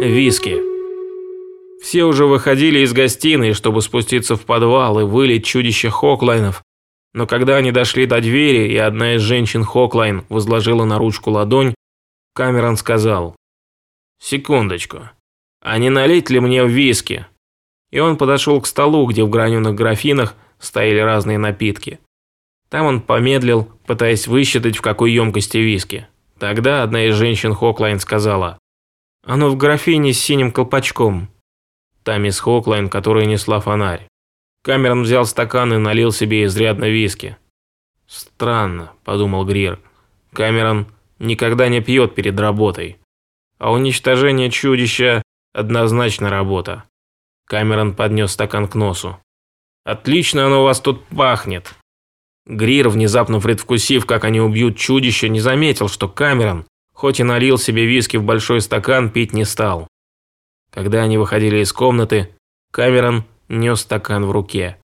Виски. Все уже выходили из гостиной, чтобы спуститься в подвал и вылить чудище Хоклайнов. Но когда они дошли до двери, и одна из женщин Хоклайн возложила на ручку ладонь, Камерон сказал «Секундочку, а не налить ли мне виски?» И он подошел к столу, где в граненых графинах стояли разные напитки. Там он помедлил, пытаясь высчитать, в какой емкости виски. Тогда одна из женщин Хоклайн сказала «Оно в графине с синим колпачком». Та мисс Хоклайн, которая несла фонарь. Камерон взял стакан и налил себе изрядно виски. «Странно», – подумал Грир. «Камерон никогда не пьет перед работой. А уничтожение чудища – однозначно работа». Камерон поднес стакан к носу. «Отлично оно у вас тут пахнет». Грир, внезапно предвкусив, как они убьют чудище, не заметил, что Камерон, хоть и налил себе виски в большой стакан, пить не стал. Когда они выходили из комнаты, Камерон нес стакан в руке.